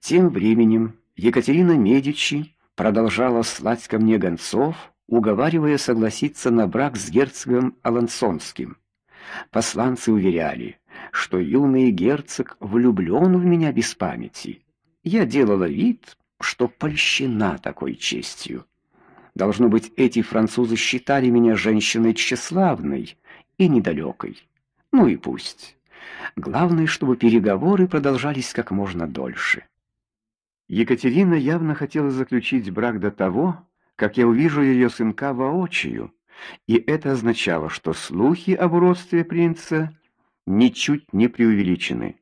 Тем временем Екатерина Медичи продолжала слать ко мне гонцов, уговаривая согласиться на брак с герцогом Алансонским. Посланцы уверяли, что юный герцог влюблен в меня без памяти. Я делала вид, что польщена такой честью. Должно быть, эти французы считали меня женщиной тщеславной и недалекой. Ну и пусть. Главное, чтобы переговоры продолжались как можно дольше. Екатерина явно хотела заключить брак до того, как я увижу ее сынка воочию, и это означало, что слухи об уродстве принца ничуть не преувеличены.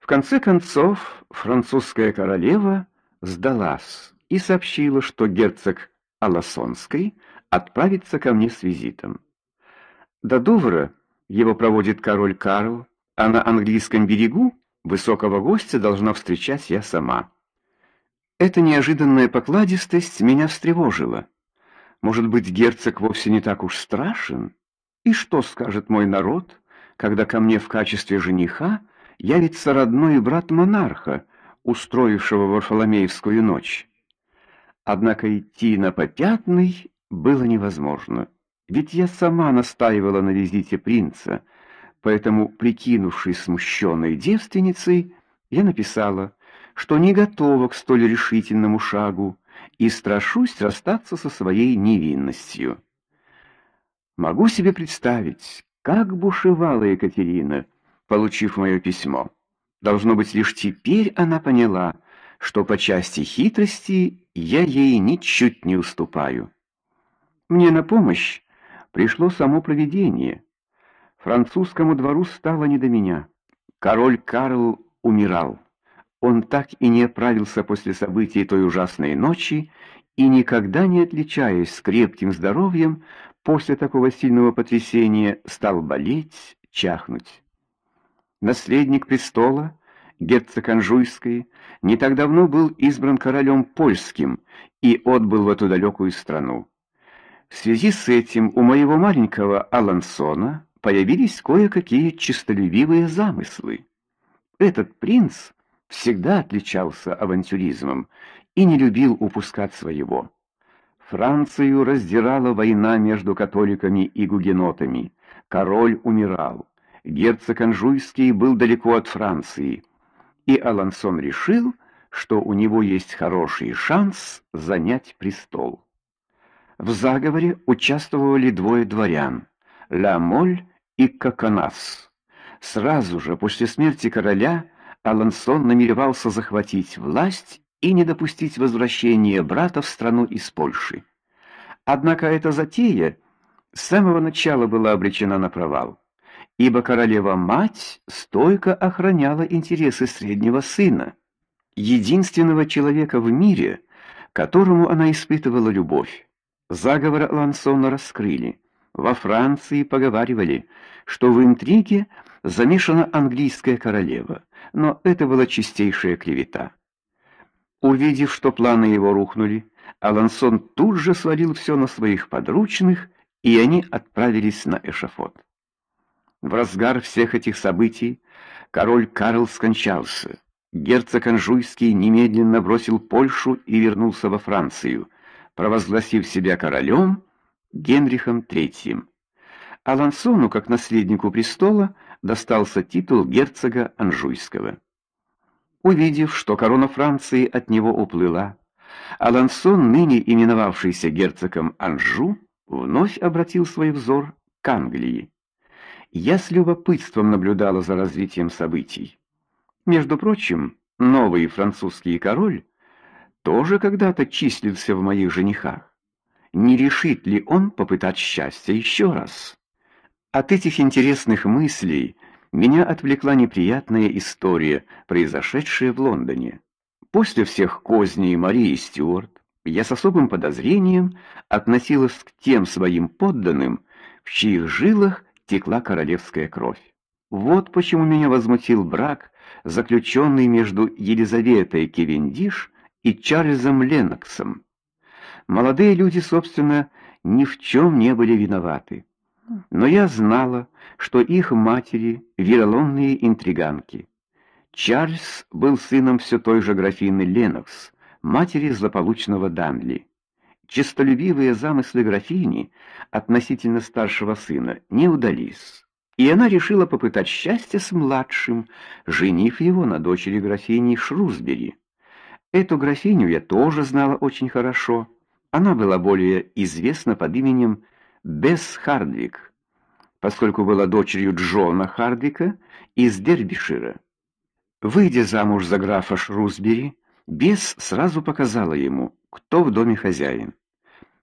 В конце концов, французская королева сдалась и сообщила, что герцог Аласонский отправится ко мне с визитом. До Дувра его проводит король Карл, а на английском берегу высокого гостя должна встречать я сама. Эта неожиданная покладистость меня встревожила. Может быть, герцог вовсе не так уж страшен? И что скажет мой народ, когда ко мне в качестве жениха явится родной брат монарха, устроившего Варфоломеевскую ночь? Однако идти на попятный было невозможно, ведь я сама настаивала на визите принца, поэтому, прикинувшись смущенной девственницей, я написала, что не готова к столь решительному шагу и страшусь расстаться со своей невинностью. Могу себе представить, как бушевала Екатерина, получив мое письмо. Должно быть, лишь теперь она поняла, что по части хитрости я ей ничуть не уступаю. Мне на помощь пришло само провидение. Французскому двору стало не до меня. Король Карл умирал. Он так и не оправился после событий той ужасной ночи и никогда не отличаясь крепким здоровьем, после такого сильного потрясения стал болеть, чахнуть. Наследник престола герцог Анжуйский, не так давно был избран королем польским и отбыл в эту далекую страну. В связи с этим у моего маленького Алансона появились кое-какие честолюбивые замыслы. Этот принц всегда отличался авантюризмом и не любил упускать своего. Францию раздирала война между католиками и гугенотами. Король умирал. Герцог Анжуйский был далеко от Франции и Алансон решил, что у него есть хороший шанс занять престол. В заговоре участвовали двое дворян: Ла-Моль и Коконас. Сразу же после смерти короля Алансон намеревался захватить власть и не допустить возвращения брата в страну из Польши. Однако эта затея с самого начала была обречена на провал ибо королева-мать стойко охраняла интересы среднего сына, единственного человека в мире, которому она испытывала любовь. Заговор Лансона раскрыли. Во Франции поговаривали, что в интриге замешана английская королева, но это была чистейшая клевета. Увидев, что планы его рухнули, Алансон тут же свалил все на своих подручных, и они отправились на эшафот. В разгар всех этих событий король Карл скончался. Герцог Анжуйский немедленно бросил Польшу и вернулся во Францию, провозгласив себя королем Генрихом III. Алансону, как наследнику престола, достался титул герцога Анжуйского. Увидев, что корона Франции от него уплыла, Алансон, ныне именовавшийся герцогом Анжу, вновь обратил свой взор к Англии. Я с любопытством наблюдала за развитием событий. Между прочим, новый французский король тоже когда-то числился в моих женихах. Не решит ли он попытать счастья еще раз? От этих интересных мыслей меня отвлекла неприятная история, произошедшая в Лондоне. После всех козней Марии Стюарт я с особым подозрением относилась к тем своим подданным, в чьих жилах текла королевская кровь. Вот почему меня возмутил брак, заключенный между Елизаветой Кевендиш и Чарльзом Ленноксом. Молодые люди, собственно, ни в чем не были виноваты. Но я знала, что их матери вероломные интриганки. Чарльз был сыном все той же графини Ленокс, матери злополучного Данли. Честолюбивые замыслы графини относительно старшего сына не удались, и она решила попытать счастье с младшим, женив его на дочери графини Шрусбери. Эту графиню я тоже знала очень хорошо. Она была более известна под именем Бесс Хардвик, поскольку была дочерью Джона Хардвика из Дербишира. Выйдя замуж за графа Шрусбери, Бесс сразу показала ему, кто в доме хозяин.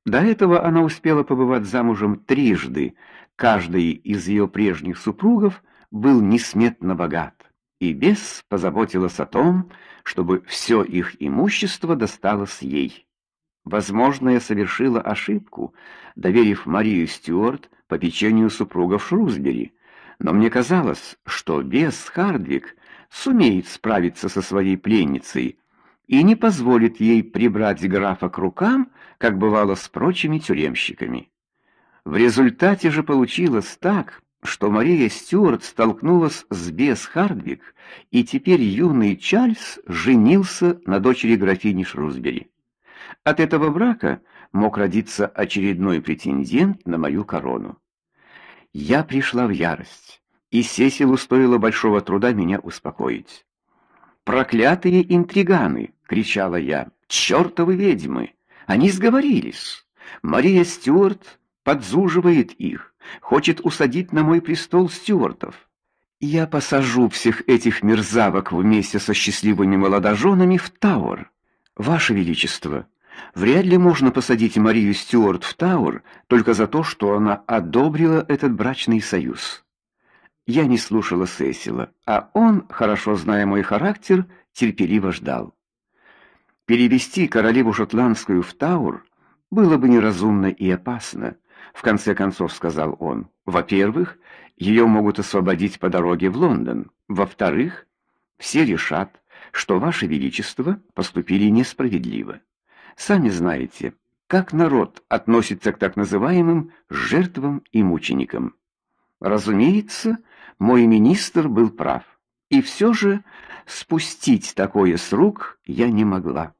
До этого она успела побывать замужем трижды. Каждый из ее прежних супругов был несметно богат, и Бесс позаботилась о том, чтобы все их имущество досталось ей. Возможно, я совершила ошибку, доверив Марию Стюарт по печенью супругов Шрусбери, но мне казалось, что Бесс Хардвик сумеет справиться со своей пленницей, и не позволит ей прибрать графа к рукам, как бывало с прочими тюремщиками. В результате же получилось так, что Мария Стюарт столкнулась с Бес Хардвик, и теперь юный Чарльз женился на дочери графини Шрусбери. От этого брака мог родиться очередной претендент на мою корону. Я пришла в ярость, и Сесилу стоило большого труда меня успокоить. Проклятые интриганы, кричала я. «Чёртовы ведьмы! Они сговорились. Мария Стюарт подзуживает их, хочет усадить на мой престол Стюартов. Я посажу всех этих мерзавок вместе со счастливыми молодоженами в Тауэр. Ваше величество, вряд ли можно посадить Марию Стюарт в Тауэр только за то, что она одобрила этот брачный союз. Я не слушала Сесила, а он, хорошо зная мой характер, терпеливо ждал. Перевести королеву шотландскую в Таур было бы неразумно и опасно, в конце концов сказал он. Во-первых, ее могут освободить по дороге в Лондон. Во-вторых, все решат, что ваше величество поступили несправедливо. Сами знаете, как народ относится к так называемым жертвам и мученикам. Разумеется, мой министр был прав. И все же спустить такое с рук я не могла.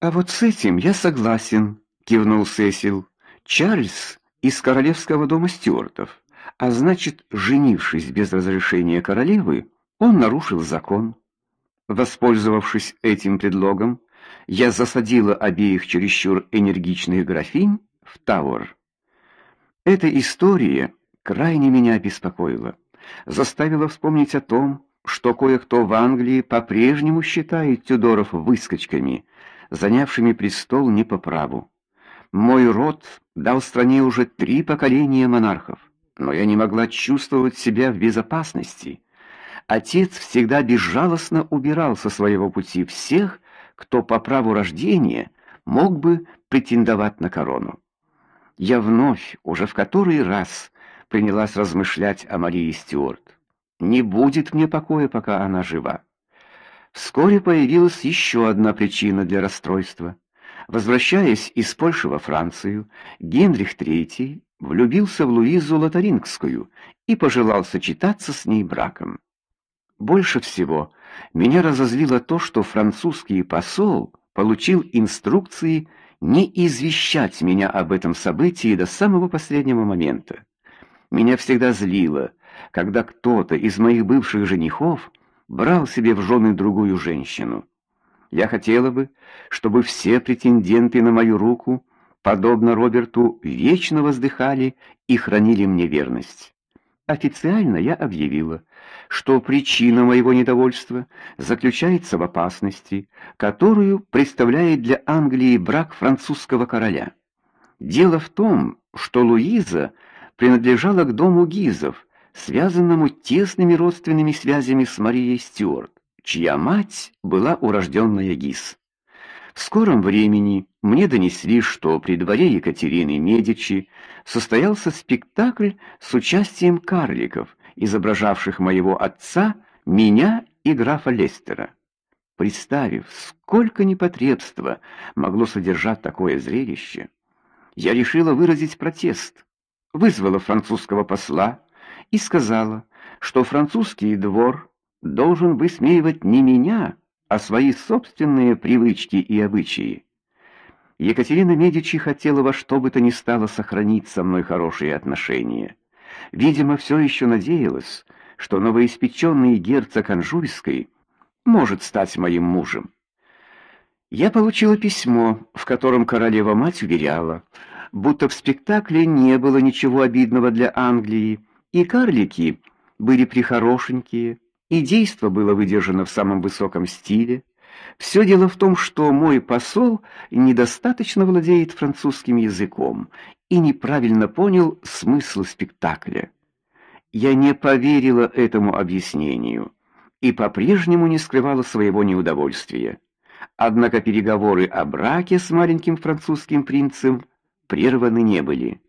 А вот с этим я согласен, кивнул Сесил. Чарльз из королевского дома Стюартов, а значит, женившись без разрешения королевы, он нарушил закон. Воспользовавшись этим предлогом, я засадила обеих чересчур энергичных графинь в Тауэр. Эта история крайне меня обеспокоила заставило вспомнить о том, что кое-кто в Англии по-прежнему считает Тюдоров выскочками, занявшими престол не по праву. Мой род дал стране уже три поколения монархов, но я не могла чувствовать себя в безопасности. Отец всегда безжалостно убирал со своего пути всех, кто по праву рождения мог бы претендовать на корону. Я вновь, уже в который раз, принялась размышлять о Марии Стюарт. Не будет мне покоя, пока она жива. Вскоре появилась еще одна причина для расстройства. Возвращаясь из Польши во Францию, Генрих III влюбился в Луизу Лотарингскую и пожелал сочетаться с ней браком. Больше всего меня разозлило то, что французский посол получил инструкции не извещать меня об этом событии до самого последнего момента. Меня всегда злило, когда кто-то из моих бывших женихов брал себе в жены другую женщину. Я хотела бы, чтобы все претенденты на мою руку, подобно Роберту, вечно воздыхали и хранили мне верность. Официально я объявила, что причина моего недовольства заключается в опасности, которую представляет для Англии брак французского короля. Дело в том, что Луиза принадлежала к дому Гизов, связанному тесными родственными связями с Марией Стюарт, чья мать была урожденная Гиз. В скором времени мне донесли, что при дворе Екатерины Медичи состоялся спектакль с участием карликов, изображавших моего отца, меня и графа Лестера. Представив, сколько непотребства могло содержать такое зрелище, я решила выразить протест вызвала французского посла и сказала, что французский двор должен высмеивать не меня, а свои собственные привычки и обычаи. Екатерина Медичи хотела во что бы то ни стало сохранить со мной хорошие отношения. Видимо, все еще надеялась, что новоиспеченный герцог Анжуйской может стать моим мужем. Я получила письмо, в котором королева-мать уверяла, будто в спектакле не было ничего обидного для Англии, и карлики были прихорошенькие, и действо было выдержано в самом высоком стиле. Все дело в том, что мой посол недостаточно владеет французским языком и неправильно понял смысл спектакля. Я не поверила этому объяснению и по-прежнему не скрывала своего неудовольствия. Однако переговоры о браке с маленьким французским принцем прерваны не были.